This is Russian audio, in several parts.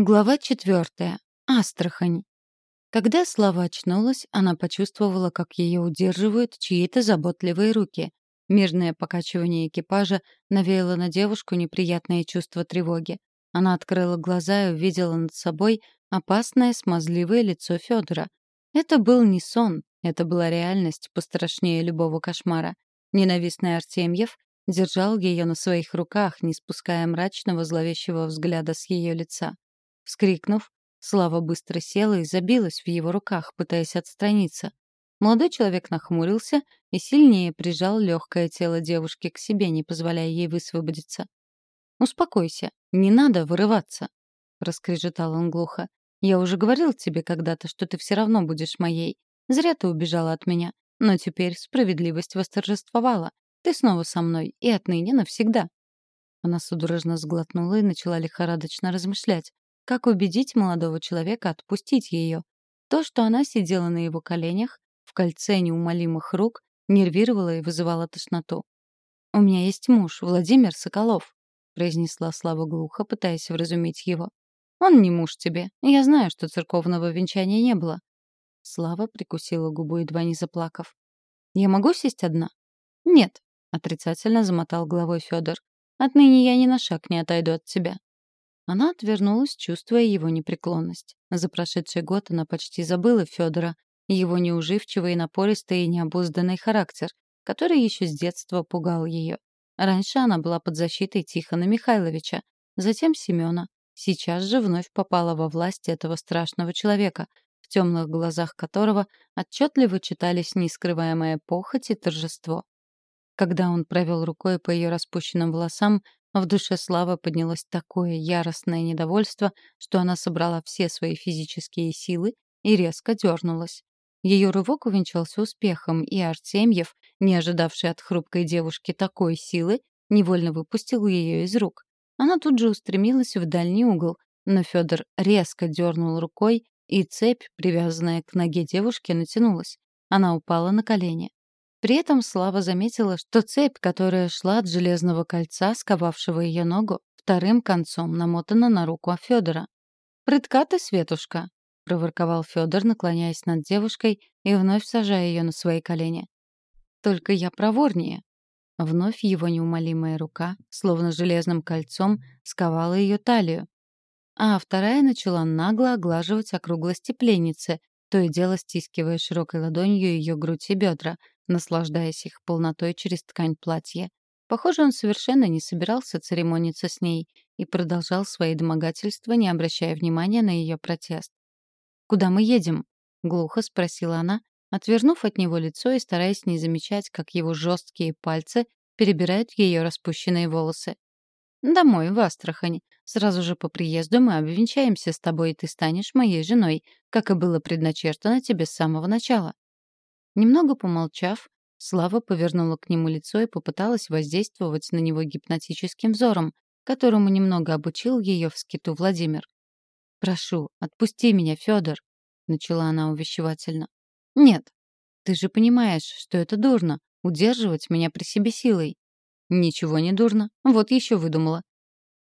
Глава четвертая. Астрахань. Когда Слава очнулась, она почувствовала, как ее удерживают чьи-то заботливые руки. Мирное покачивание экипажа навеяло на девушку неприятное чувство тревоги. Она открыла глаза и увидела над собой опасное смазливое лицо Федора. Это был не сон, это была реальность, пострашнее любого кошмара. Ненавистный Артемьев держал ее на своих руках, не спуская мрачного зловещего взгляда с ее лица. Вскрикнув, Слава быстро села и забилась в его руках, пытаясь отстраниться. Молодой человек нахмурился и сильнее прижал легкое тело девушки к себе, не позволяя ей высвободиться. «Успокойся, не надо вырываться», — раскрежетал он глухо. «Я уже говорил тебе когда-то, что ты все равно будешь моей. Зря ты убежала от меня. Но теперь справедливость восторжествовала. Ты снова со мной, и отныне навсегда». Она судорожно сглотнула и начала лихорадочно размышлять. Как убедить молодого человека отпустить ее? То, что она сидела на его коленях, в кольце неумолимых рук, нервировало и вызывало тошноту. «У меня есть муж, Владимир Соколов», — произнесла Слава глухо, пытаясь вразумить его. «Он не муж тебе. Я знаю, что церковного венчания не было». Слава прикусила губу, едва не заплакав. «Я могу сесть одна?» «Нет», — отрицательно замотал головой Федор. «Отныне я ни на шаг не отойду от тебя. Она отвернулась, чувствуя его непреклонность. За прошедший год она почти забыла Федора, его неуживчивый, напористый и необузданный характер, который еще с детства пугал ее. Раньше она была под защитой Тихона Михайловича, затем Семена. Сейчас же вновь попала во власть этого страшного человека, в темных глазах которого отчетливо читались нескрываемая похоть и торжество. Когда он провел рукой по ее распущенным волосам, в душе Славы поднялось такое яростное недовольство, что она собрала все свои физические силы и резко дернулась. Ее рывок увенчался успехом, и Артемьев, не ожидавший от хрупкой девушки такой силы, невольно выпустил ее из рук. Она тут же устремилась в дальний угол, но Федор резко дернул рукой, и цепь, привязанная к ноге девушки, натянулась. Она упала на колени. При этом Слава заметила, что цепь, которая шла от железного кольца, сковавшего ее ногу, вторым концом намотана на руку Федора. «Прытка ты, Светушка!» — проворковал Федор, наклоняясь над девушкой и вновь сажая ее на свои колени. «Только я проворнее». Вновь его неумолимая рука, словно железным кольцом, сковала ее талию. А вторая начала нагло оглаживать округлости пленницы, то и дело стискивая широкой ладонью ее грудь и бедра, наслаждаясь их полнотой через ткань платья. Похоже, он совершенно не собирался церемониться с ней и продолжал свои домогательства, не обращая внимания на ее протест. «Куда мы едем?» — глухо спросила она, отвернув от него лицо и стараясь не замечать, как его жесткие пальцы перебирают ее распущенные волосы. «Домой, в Астрахань. Сразу же по приезду мы обвенчаемся с тобой, и ты станешь моей женой, как и было предначертано тебе с самого начала». Немного помолчав, Слава повернула к нему лицо и попыталась воздействовать на него гипнотическим взором, которому немного обучил ее в скиту Владимир. «Прошу, отпусти меня, Федор», — начала она увещевательно. «Нет, ты же понимаешь, что это дурно, удерживать меня при себе силой». «Ничего не дурно, вот еще выдумала».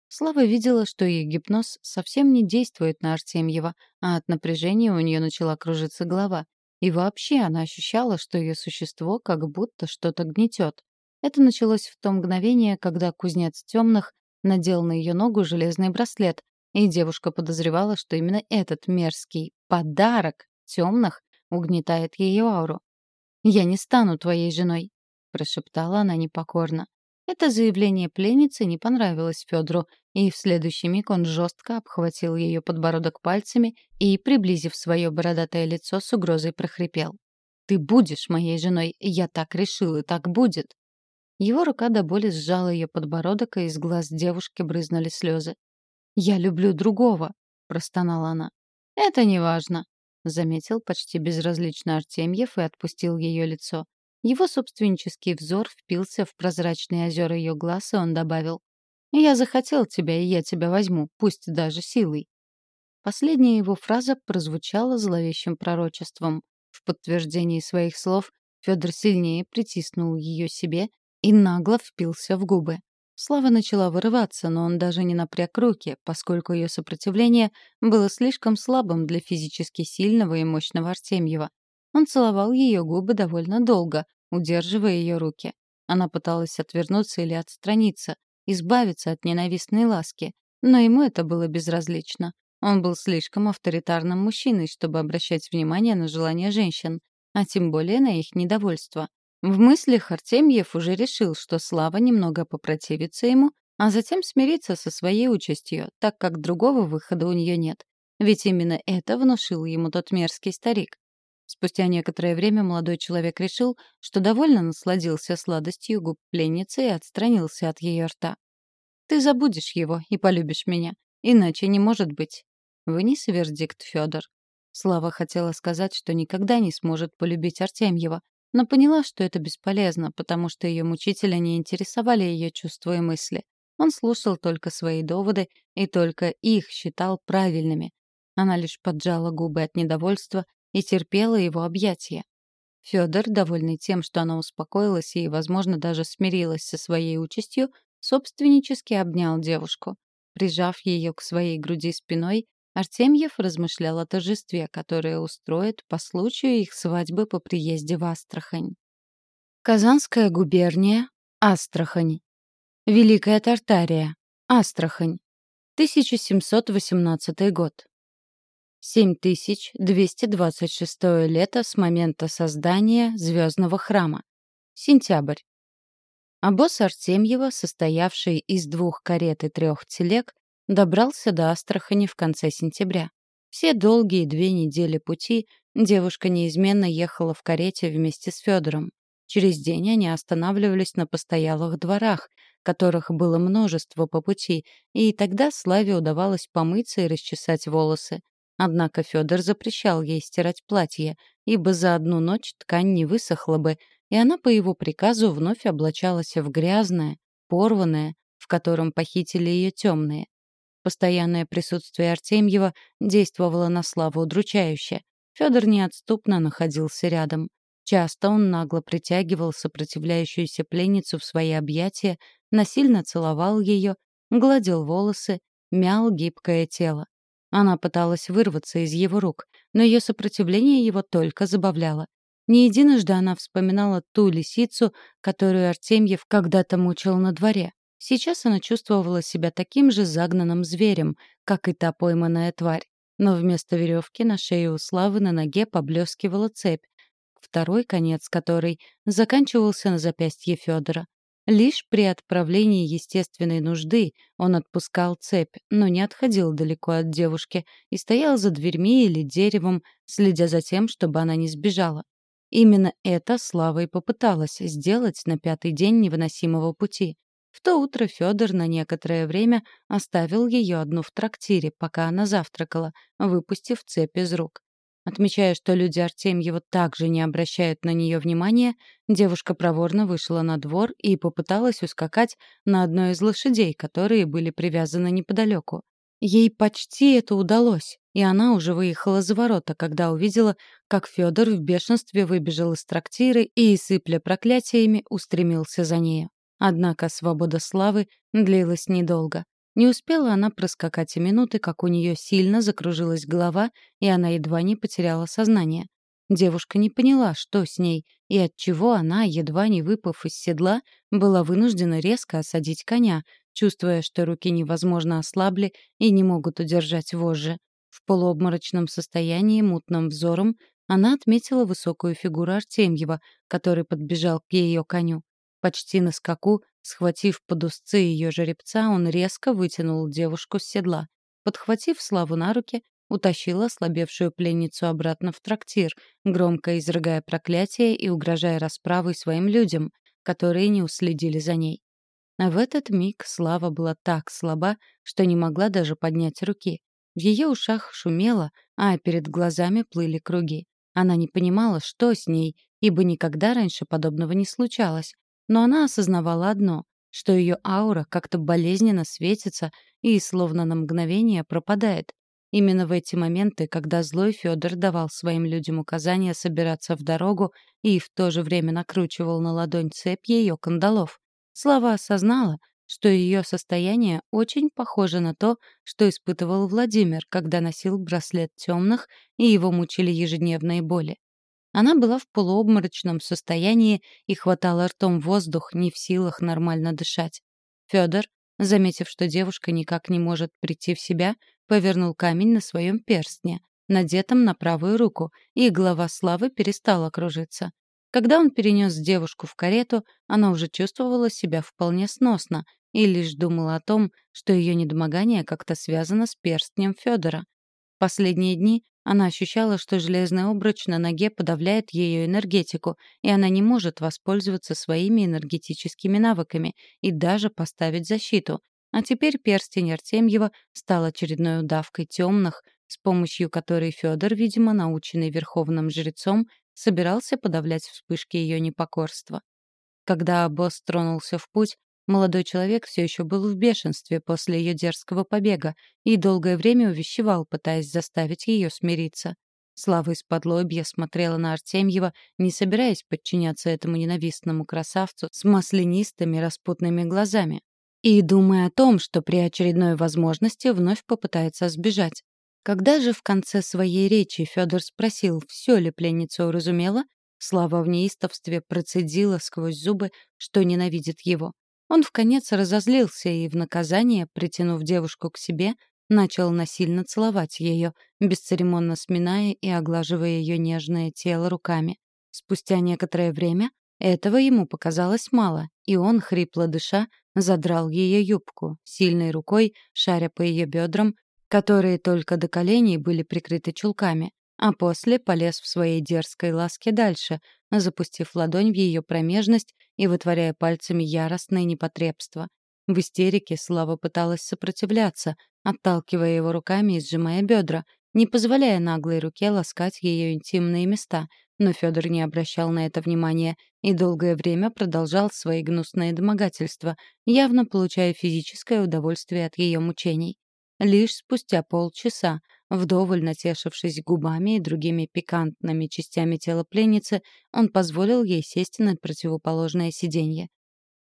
Слава видела, что ее гипноз совсем не действует на Артемьева, а от напряжения у нее начала кружиться голова, и вообще она ощущала, что ее существо как будто что-то гнетет. Это началось в то мгновение, когда кузнец темных надел на ее ногу железный браслет, и девушка подозревала, что именно этот мерзкий подарок темных угнетает ее ауру. «Я не стану твоей женой», — прошептала она непокорно. Это заявление пленницы не понравилось Федору, и в следующий миг он жестко обхватил ее подбородок пальцами и, приблизив свое бородатое лицо, с угрозой прохрипел. «Ты будешь моей женой, я так решил, и так будет». Его рука до боли сжала ее подбородок, и из глаз девушки брызнули слезы. «Я люблю другого», — простонала она. «Это не важно», — заметил почти безразлично Артемьев и отпустил ее лицо. Его собственнический взор впился в прозрачные озера ее глаз, и он добавил. «Я захотел тебя, и я тебя возьму, пусть даже силой». Последняя его фраза прозвучала зловещим пророчеством. В подтверждении своих слов Федор сильнее притиснул ее себе и нагло впился в губы. Слава начала вырываться, но он даже не напряг руки, поскольку ее сопротивление было слишком слабым для физически сильного и мощного Артемьева. Он целовал ее губы довольно долго, удерживая ее руки. Она пыталась отвернуться или отстраниться, избавиться от ненавистной ласки, но ему это было безразлично. Он был слишком авторитарным мужчиной, чтобы обращать внимание на желания женщин, а тем более на их недовольство. В мыслях Артемьев уже решил, что Слава немного попротивится ему, а затем смирится со своей участью, так как другого выхода у нее нет. Ведь именно это внушил ему тот мерзкий старик. Спустя некоторое время молодой человек решил, что довольно насладился сладостью губ пленницы и отстранился от ее рта. «Ты забудешь его и полюбишь меня. Иначе не может быть». Вынес вердикт Федор. Слава хотела сказать, что никогда не сможет полюбить Артемьева, но поняла, что это бесполезно, потому что ее мучителя не интересовали ее чувства и мысли. Он слушал только свои доводы и только их считал правильными. Она лишь поджала губы от недовольства и терпела его объятия. Федор, довольный тем, что она успокоилась и, возможно, даже смирилась со своей участью, собственнически обнял девушку. Прижав ее к своей груди спиной, Артемьев размышлял о торжестве, которое устроит по случаю их свадьбы по приезде в Астрахань. Казанская губерния, Астрахань. Великая Тартария, Астрахань. 1718 год. 7226 лето с момента создания Звездного храма. Сентябрь. Обоз Артемьева, состоявший из двух карет и трех телег, добрался до Астрахани в конце сентября. Все долгие две недели пути девушка неизменно ехала в карете вместе с Федором. Через день они останавливались на постоялых дворах, которых было множество по пути, и тогда Славе удавалось помыться и расчесать волосы. Однако Федор запрещал ей стирать платье, ибо за одну ночь ткань не высохла бы, и она по его приказу вновь облачалась в грязное, порванное, в котором похитили ее темные. Постоянное присутствие Артемьева действовало на Славу удручающе. Федор неотступно находился рядом. Часто он нагло притягивал сопротивляющуюся пленницу в свои объятия, насильно целовал ее, гладил волосы, мял гибкое тело. Она пыталась вырваться из его рук, но ее сопротивление его только забавляло. Не единожды она вспоминала ту лисицу, которую Артемьев когда-то мучил на дворе. Сейчас она чувствовала себя таким же загнанным зверем, как и та пойманная тварь. Но вместо веревки на шее у Славы на ноге поблескивала цепь, второй конец которой заканчивался на запястье Федора. Лишь при отправлении естественной нужды он отпускал цепь, но не отходил далеко от девушки и стоял за дверьми или деревом, следя за тем, чтобы она не сбежала. Именно это Слава и попыталась сделать на пятый день невыносимого пути. В то утро Федор на некоторое время оставил ее одну в трактире, пока она завтракала, выпустив цепь из рук. Отмечая, что люди Артемьева также не обращают на нее внимания, девушка проворно вышла на двор и попыталась ускакать на одной из лошадей, которые были привязаны неподалеку. Ей почти это удалось, и она уже выехала за ворота, когда увидела, как Федор в бешенстве выбежал из трактира и, сыпля проклятиями, устремился за нею. Однако свобода славы длилась недолго. Не успела она проскакать и минуты, как у нее сильно закружилась голова, и она едва не потеряла сознание. Девушка не поняла, что с ней, и отчего она, едва не выпав из седла, была вынуждена резко осадить коня, чувствуя, что руки невозможно ослабли и не могут удержать вожжи. В полуобморочном состоянии, мутным взором, она отметила высокую фигуру Артемьева, который подбежал к ее коню. Почти на скаку, схватив под узцы ее жеребца, он резко вытянул девушку с седла. Подхватив Славу на руки, утащил ослабевшую пленницу обратно в трактир, громко изрыгая проклятие и угрожая расправой своим людям, которые не уследили за ней. А в этот миг Слава была так слаба, что не могла даже поднять руки. В ее ушах шумело, а перед глазами плыли круги. Она не понимала, что с ней, ибо никогда раньше подобного не случалось, но она осознавала одно, что ее аура как-то болезненно светится и словно на мгновение пропадает. Именно в эти моменты, когда злой Федор давал своим людям указания собираться в дорогу и в то же время накручивал на ладонь цепь ее кандалов, Слава осознала, что ее состояние очень похоже на то, что испытывал Владимир, когда носил браслет темных, и его мучили ежедневные боли. Она была в полуобморочном состоянии и хватала ртом воздух, не в силах нормально дышать. Федор, заметив, что девушка никак не может прийти в себя, повернул камень на своем перстне, надетом на правую руку, и голова Славы перестала кружиться. Когда он перенес девушку в карету, она уже чувствовала себя вполне сносно и лишь думала о том, что ее недомогание как-то связано с перстнем Федора. Последние дни она ощущала, что железный обруч на ноге подавляет ее энергетику, и она не может воспользоваться своими энергетическими навыками и даже поставить защиту. А теперь перстень Артемьева стал очередной удавкой темных, с помощью которой Федор, видимо, наученный верховным жрецом, собирался подавлять вспышки ее непокорства. Когда босс тронулся в путь, Молодой человек все еще был в бешенстве после ее дерзкого побега и долгое время увещевал, пытаясь заставить ее смириться. Слава из-под лобья смотрела на Артемьева, не собираясь подчиняться этому ненавистному красавцу с маслянистыми распутными глазами и думая о том, что при очередной возможности вновь попытается сбежать. Когда же в конце своей речи Федор спросил, все ли пленница уразумела, Слава в неистовстве процедила сквозь зубы, что ненавидит его. Он вконец разозлился и в наказание, притянув девушку к себе, начал насильно целовать ее, бесцеремонно сминая и оглаживая ее нежное тело руками. Спустя некоторое время этого ему показалось мало, и он, хрипло дыша, задрал ее юбку, сильной рукой шаря по ее бедрам, которые только до коленей были прикрыты чулками, а после полез в своей дерзкой ласке дальше, запустив ладонь в ее промежность и вытворяя пальцами яростное непотребство. В истерике Слава пыталась сопротивляться, отталкивая его руками и сжимая бедра, не позволяя наглой руке ласкать ее интимные места, но Федор не обращал на это внимания и долгое время продолжал свои гнусные домогательства, явно получая физическое удовольствие от ее мучений. Лишь спустя полчаса Вдоволь натешившись губами и другими пикантными частями тела пленницы, он позволил ей сесть на противоположное сиденье.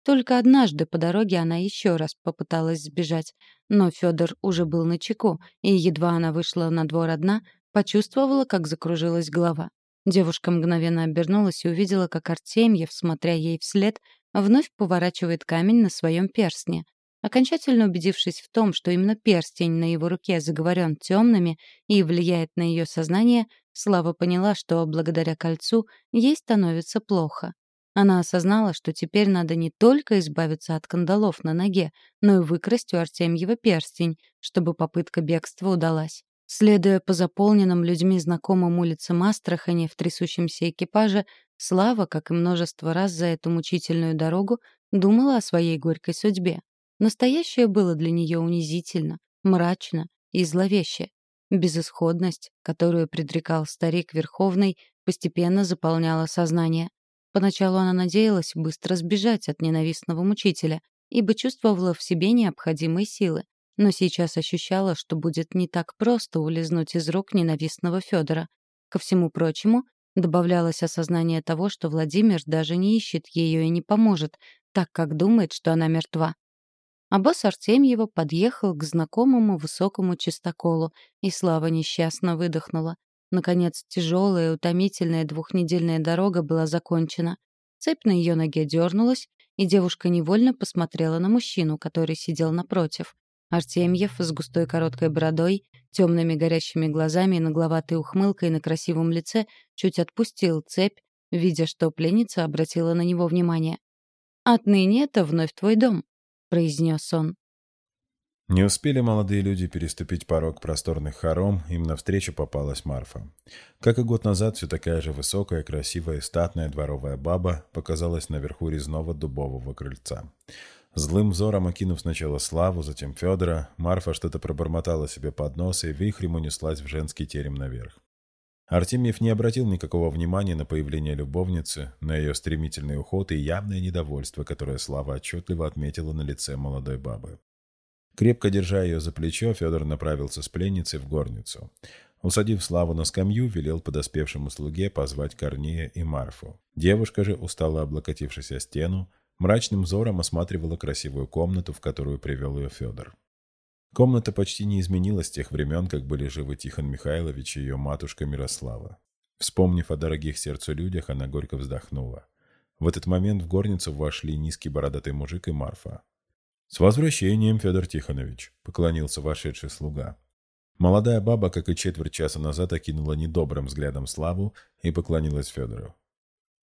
Только однажды по дороге она еще раз попыталась сбежать, но Федор уже был на чеку, и едва она вышла на двор одна, почувствовала, как закружилась голова. Девушка мгновенно обернулась и увидела, как Артемьев, смотря ей вслед, вновь поворачивает камень на своем перстне. Окончательно убедившись в том, что именно перстень на его руке заговорен темными и влияет на ее сознание, Слава поняла, что благодаря кольцу ей становится плохо. Она осознала, что теперь надо не только избавиться от кандалов на ноге, но и выкрасть у Артемьева перстень, чтобы попытка бегства удалась. Следуя по заполненным людьми знакомым улицам Астрахани в трясущемся экипаже, Слава, как и множество раз за эту мучительную дорогу, думала о своей горькой судьбе. Настоящее было для нее унизительно, мрачно и зловеще. Безысходность, которую предрекал старик Верховный, постепенно заполняла сознание. Поначалу она надеялась быстро сбежать от ненавистного мучителя, ибо чувствовала в себе необходимые силы, но сейчас ощущала, что будет не так просто улизнуть из рук ненавистного Федора. Ко всему прочему, добавлялось осознание того, что Владимир даже не ищет ее и не поможет, так как думает, что она мертва. А босс Артемьева подъехал к знакомому высокому чистоколу, и Слава несчастно выдохнула. Наконец, тяжелая утомительная двухнедельная дорога была закончена. Цепь на ее ноге дернулась, и девушка невольно посмотрела на мужчину, который сидел напротив. Артемьев с густой короткой бородой, темными горящими глазами и нагловатой ухмылкой на красивом лице чуть отпустил цепь, видя, что пленница обратила на него внимание. «Отныне это вновь твой дом», произнес он. Не успели молодые люди переступить порог просторных хором, им навстречу попалась Марфа. Как и год назад, все такая же высокая, красивая и статная дворовая баба показалась наверху резного дубового крыльца. Злым взором окинув сначала Славу, затем Федора, Марфа что-то пробормотала себе под нос и вихрем унеслась в женский терем наверх. Артемьев не обратил никакого внимания на появление любовницы, на ее стремительный уход и явное недовольство, которое Слава отчетливо отметила на лице молодой бабы. Крепко держа ее за плечо, Федор направился с пленницей в горницу. Усадив Славу на скамью, велел подоспевшему слуге позвать Корнея и Марфу. Девушка же, устало облокотившись о стену, мрачным взором осматривала красивую комнату, в которую привел ее Федор. Комната почти не изменилась с тех времен, как были живы Тихон Михайлович и ее матушка Мирослава. Вспомнив о дорогих сердцу людях, она горько вздохнула. В этот момент в горницу вошли низкий бородатый мужик и Марфа. «С возвращением, Федор Тихонович!» — поклонился вошедший слуга. Молодая баба, как и четверть часа назад, окинула недобрым взглядом Славу и поклонилась Федору.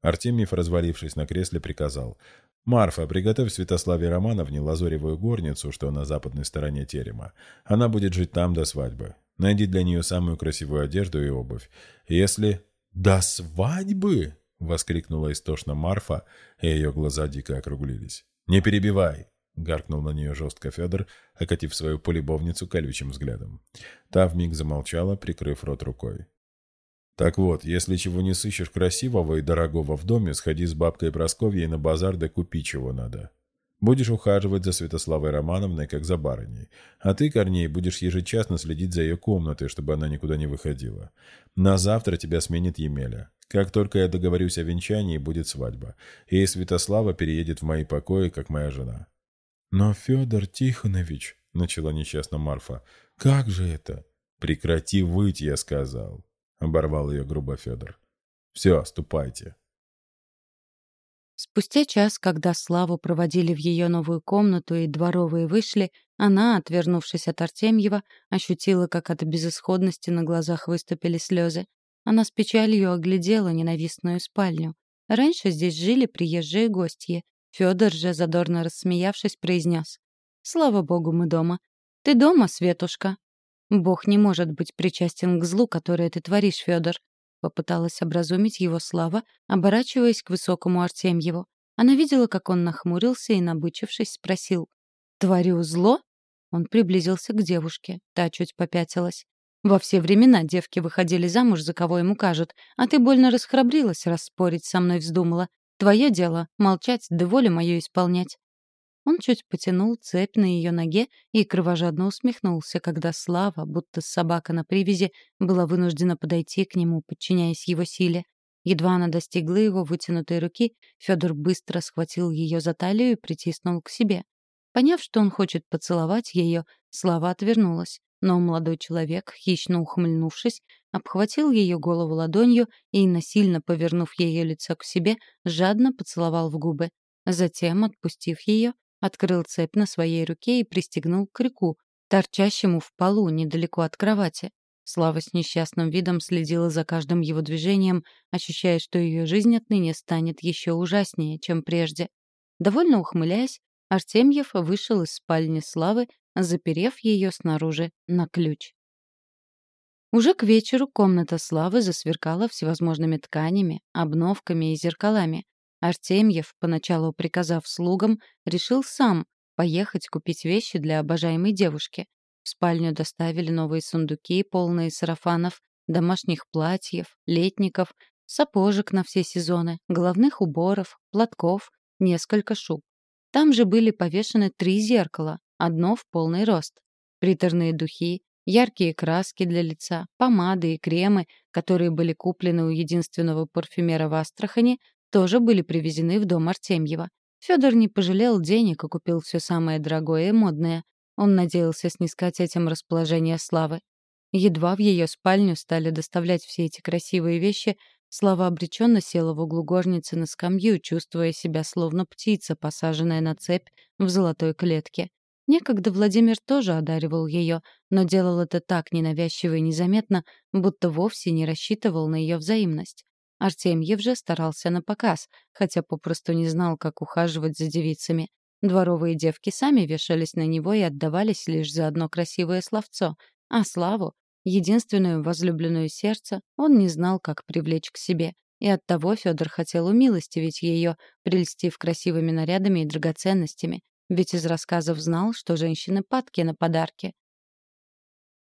Артемьев, развалившись на кресле, приказал. «Марфа, приготовь Святославе Романовне лазоревую горницу, что на западной стороне терема. Она будет жить там до свадьбы. Найди для нее самую красивую одежду и обувь. Если...» «До свадьбы?» — воскликнула истошно Марфа, и ее глаза дико округлились. «Не перебивай!» гаркнул на нее жестко Федор, окатив свою полюбовницу колючим взглядом. Та вмиг замолчала, прикрыв рот рукой. «Так вот, если чего не сыщешь красивого и дорогого в доме, сходи с бабкой Просковьей на базар да купи чего надо. Будешь ухаживать за Святославой Романовной, как за барыней. А ты, Корней, будешь ежечасно следить за ее комнатой, чтобы она никуда не выходила. На завтра тебя сменит Емеля. Как только я договорюсь о венчании, будет свадьба. И Святослава переедет в мои покои, как моя жена. «Но, Федор Тихонович», — начала несчастно Марфа, — «как же это?» «Прекрати выть, я сказал», — оборвал ее грубо Федор. «Все, ступайте». Спустя час, когда Славу проводили в ее новую комнату и дворовые вышли, она, отвернувшись от Артемьева, ощутила, как от безысходности на глазах выступили слезы. Она с печалью оглядела ненавистную спальню. Раньше здесь жили приезжие гости, Федор же, задорно рассмеявшись, произнес. «Слава богу, мы дома. Ты дома, Светушка?» «Бог не может быть причастен к злу, которое ты творишь, Федор», — попыталась образумить его Слава, оборачиваясь к высокому Артемьеву. Она видела, как он нахмурился и, набычившись, спросил. «Творю зло?» Он приблизился к девушке. Та чуть попятилась. «Во все времена девки выходили замуж, за кого ему кажут, а ты больно расхрабрилась, раз спорить со мной вздумала. Твое дело — молчать, да волю мою исполнять». Он чуть потянул цепь на ее ноге и кровожадно усмехнулся, когда Слава, будто собака на привязи, была вынуждена подойти к нему, подчиняясь его силе. Едва она достигла его вытянутой руки, Федор быстро схватил ее за талию и притиснул к себе. Поняв, что он хочет поцеловать ее, Слава отвернулась. Но молодой человек, хищно ухмыльнувшись, обхватил ее голову ладонью и, насильно повернув ее лицо к себе, жадно поцеловал в губы. Затем, отпустив ее, открыл цепь на своей руке и пристегнул к крюку, торчащему в полу недалеко от кровати. Слава с несчастным видом следила за каждым его движением, ощущая, что ее жизнь отныне станет еще ужаснее, чем прежде. Довольно ухмыляясь, Артемьев вышел из спальни Славы заперев ее снаружи на ключ. Уже к вечеру комната Славы засверкала всевозможными тканями, обновками и зеркалами. Артемьев, поначалу приказав слугам, решил сам поехать купить вещи для обожаемой девушки. В спальню доставили новые сундуки, полные сарафанов, домашних платьев, летников, сапожек на все сезоны, головных уборов, платков, несколько шуб. Там же были повешены три зеркала, одно в полный рост. Приторные духи, яркие краски для лица, помады и кремы, которые были куплены у единственного парфюмера в Астрахани, тоже были привезены в дом Артемьева. Федор не пожалел денег и купил все самое дорогое и модное. Он надеялся снискать этим расположение славы. Едва в ее спальню стали доставлять все эти красивые вещи, Слава обреченно села в углу горницы на скамью, чувствуя себя словно птица, посаженная на цепь в золотой клетке. Некогда Владимир тоже одаривал ее, но делал это так ненавязчиво и незаметно, будто вовсе не рассчитывал на ее взаимность. Артемьев же старался на показ, хотя попросту не знал, как ухаживать за девицами. Дворовые девки сами вешались на него и отдавались лишь за одно красивое словцо, а Славу, единственную возлюбленную сердце, он не знал, как привлечь к себе. И оттого Федор хотел умилостивить ее, прельстив красивыми нарядами и драгоценностями, ведь из рассказов знал, что женщины падки на подарки.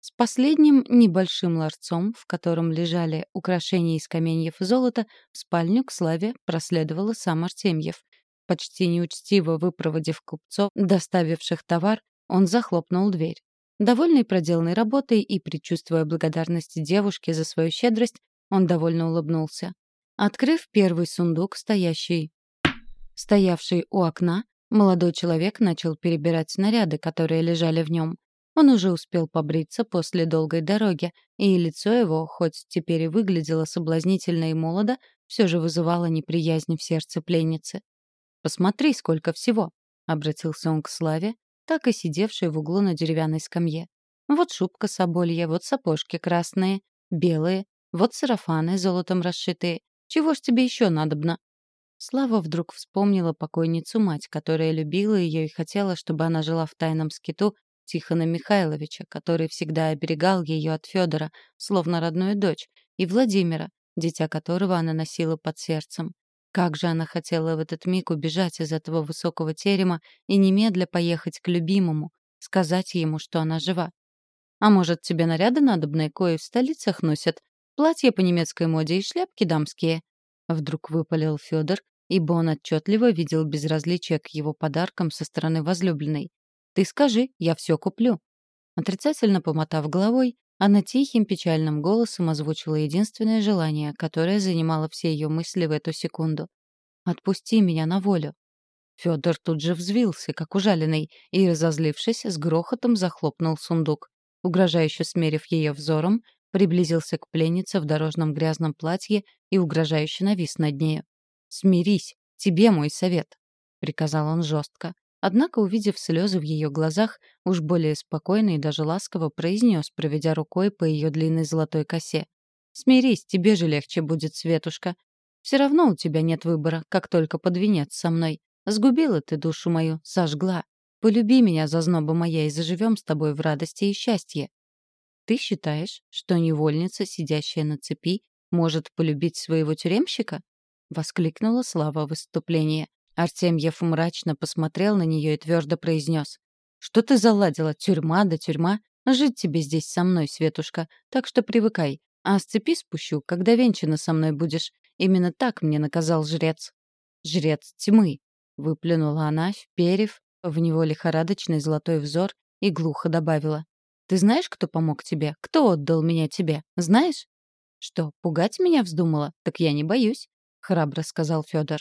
С последним небольшим ларцом, в котором лежали украшения из каменьев и золота, в спальню к Славе проследовал сам Артемьев. Почти неучтиво выпроводив купцов, доставивших товар, он захлопнул дверь. Довольный проделанной работой и предчувствуя благодарность девушки за свою щедрость, он довольно улыбнулся. Открыв первый сундук, стоящий Стоявший у окна, молодой человек начал перебирать снаряды, которые лежали в нем. Он уже успел побриться после долгой дороги, и лицо его, хоть теперь и выглядело соблазнительно и молодо, все же вызывало неприязнь в сердце пленницы. «Посмотри, сколько всего!» — обратился он к Славе, так и сидевшей в углу на деревянной скамье. «Вот шубка соболья, вот сапожки красные, белые, вот сарафаны золотом расшитые. Чего ж тебе еще надобно?» Слава вдруг вспомнила покойницу-мать, которая любила ее и хотела, чтобы она жила в тайном скиту Тихона Михайловича, который всегда оберегал ее от Федора, словно родную дочь, и Владимира, дитя которого она носила под сердцем. Как же она хотела в этот миг убежать из этого высокого терема и немедля поехать к любимому, сказать ему, что она жива. А может, тебе наряды надобные, кои в столицах носят? Платья по немецкой моде и шляпки дамские?» Вдруг выпалил Федор, ибо он отчетливо видел безразличие к его подаркам со стороны возлюбленной. Ты скажи, я все куплю». Отрицательно помотав головой, она тихим печальным голосом озвучила единственное желание, которое занимало все ее мысли в эту секунду. «Отпусти меня на волю». Федор тут же взвился, как ужаленный, и, разозлившись, с грохотом захлопнул сундук. Угрожающе смерив ее взором, приблизился к пленнице в дорожном грязном платье и угрожающе навис над нею. «Смирись, тебе мой совет», — приказал он жестко. Однако, увидев слезы в ее глазах, уж более спокойно и даже ласково произнес, проведя рукой по ее длинной золотой косе. «Смирись, тебе же легче будет, Светушка. Все равно у тебя нет выбора, как только под венец со мной. Сгубила ты душу мою, сожгла. Полюби меня, зазноба моя, и заживем с тобой в радости и счастье. Ты считаешь, что невольница, сидящая на цепи, может полюбить своего тюремщика?» — воскликнула Слава в выступлении. Артемьев мрачно посмотрел на нее и твердо произнес. «Что ты заладила? Тюрьма да тюрьма. Жить тебе здесь со мной, Светушка, так что привыкай. А с цепи спущу, когда венчана со мной будешь. Именно так мне наказал жрец». «Жрец тьмы», — выплюнула она, вперев в него лихорадочный золотой взор и глухо добавила. «Ты знаешь, кто помог тебе? Кто отдал меня тебе? Знаешь?» «Что, пугать меня вздумала? Так я не боюсь», — храбро сказал Федор.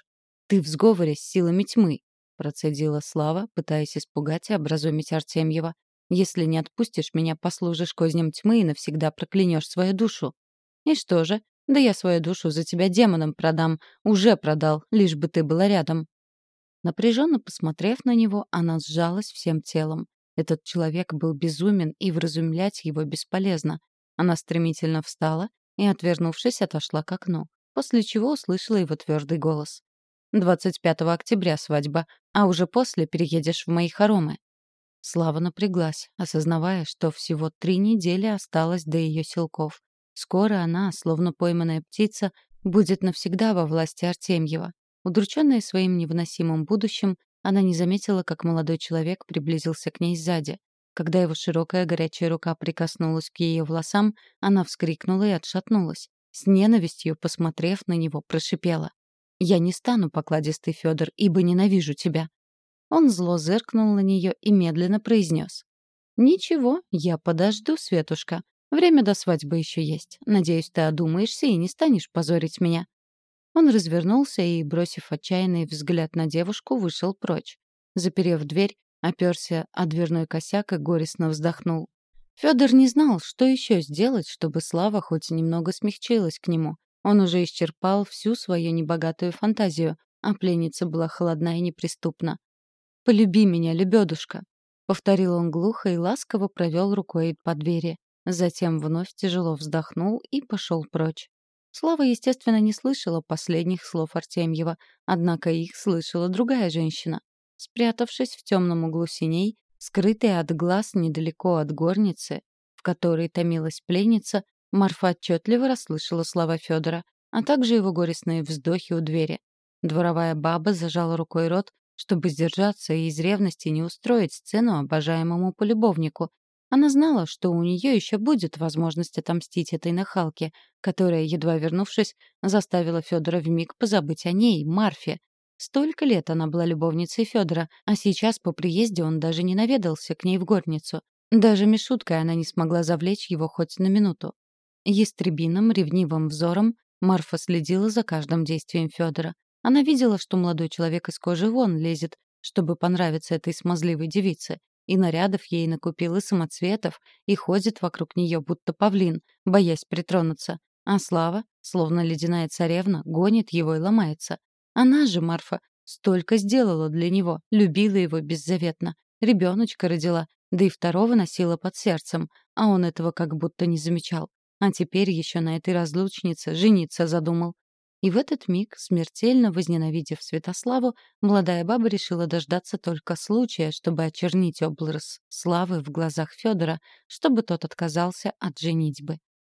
«Ты в сговоре с силами тьмы», — процедила Слава, пытаясь испугать и образумить Артемьева. «Если не отпустишь меня, послужишь козням тьмы и навсегда проклянешь свою душу». «И что же? Да я свою душу за тебя демонам продам. Уже продал, лишь бы ты была рядом». Напряженно посмотрев на него, она сжалась всем телом. Этот человек был безумен, и вразумлять его бесполезно. Она стремительно встала и, отвернувшись, отошла к окну, после чего услышала его твердый голос. 25 октября свадьба, а уже после переедешь в мои хоромы». Слава напряглась, осознавая, что всего три недели осталось до ее силков. Скоро она, словно пойманная птица, будет навсегда во власти Артемьева. Удрученная своим невыносимым будущим, она не заметила, как молодой человек приблизился к ней сзади. Когда его широкая горячая рука прикоснулась к ее волосам, она вскрикнула и отшатнулась. С ненавистью, посмотрев на него, прошипела. «Я не стану покладистый, Федор, ибо ненавижу тебя». Он зло зыркнул на нее и медленно произнес. «Ничего, я подожду, Светушка. Время до свадьбы еще есть. Надеюсь, ты одумаешься и не станешь позорить меня». Он развернулся и, бросив отчаянный взгляд на девушку, вышел прочь. Заперев дверь, оперся о дверной косяк и горестно вздохнул. Федор не знал, что еще сделать, чтобы Слава хоть немного смягчилась к нему. Он уже исчерпал всю свою небогатую фантазию, а пленница была холодна и неприступна. «Полюби меня, лебедушка!» — повторил он глухо и ласково провел рукой по двери. Затем вновь тяжело вздохнул и пошел прочь. Слава, естественно, не слышала последних слов Артемьева, однако их слышала другая женщина. Спрятавшись в темном углу синей, скрытая от глаз недалеко от горницы, в которой томилась пленница, Марфа отчетливо расслышала слова Федора, а также его горестные вздохи у двери. Дворовая баба зажала рукой рот, чтобы сдержаться и из ревности не устроить сцену обожаемому полюбовнику. Она знала, что у нее еще будет возможность отомстить этой нахалке, которая, едва вернувшись, заставила Федора вмиг позабыть о ней, Марфе. Столько лет она была любовницей Федора, а сейчас по приезде он даже не наведался к ней в горницу. Даже Мишуткой она не смогла завлечь его хоть на минуту. Ястребиным, ревнивым взором Марфа следила за каждым действием Федора. Она видела, что молодой человек из кожи вон лезет, чтобы понравиться этой смазливой девице. И нарядов ей накупил, и самоцветов, и ходит вокруг нее, будто павлин, боясь притронуться. А Слава, словно ледяная царевна, гонит его и ломается. Она же, Марфа, столько сделала для него, любила его беззаветно. Ребеночка родила, да и второго носила под сердцем, а он этого как будто не замечал. А теперь еще на этой разлучнице жениться задумал. И в этот миг, смертельно возненавидев Святославу, молодая баба решила дождаться только случая, чтобы очернить образ славы в глазах Федора, чтобы тот отказался от женитьбы.